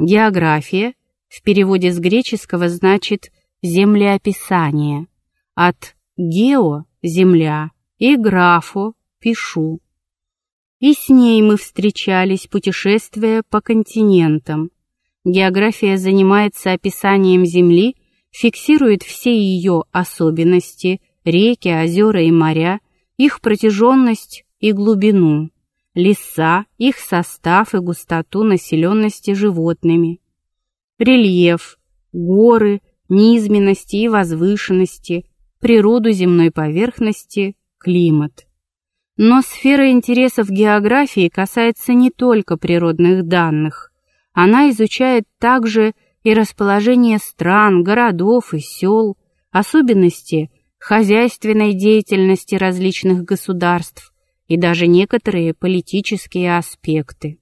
География в переводе с греческого значит «землеописание», от «гео» — «земля» и «графо» — «пишу». И с ней мы встречались, путешествуя по континентам. География занимается описанием Земли, фиксирует все ее особенности, реки, озера и моря, их протяженность и глубину, леса, их состав и густоту населенности животными, рельеф, горы, низменности и возвышенности, природу земной поверхности, климат. Но сфера интересов географии касается не только природных данных. Она изучает также и расположение стран, городов и сел, особенности хозяйственной деятельности различных государств и даже некоторые политические аспекты.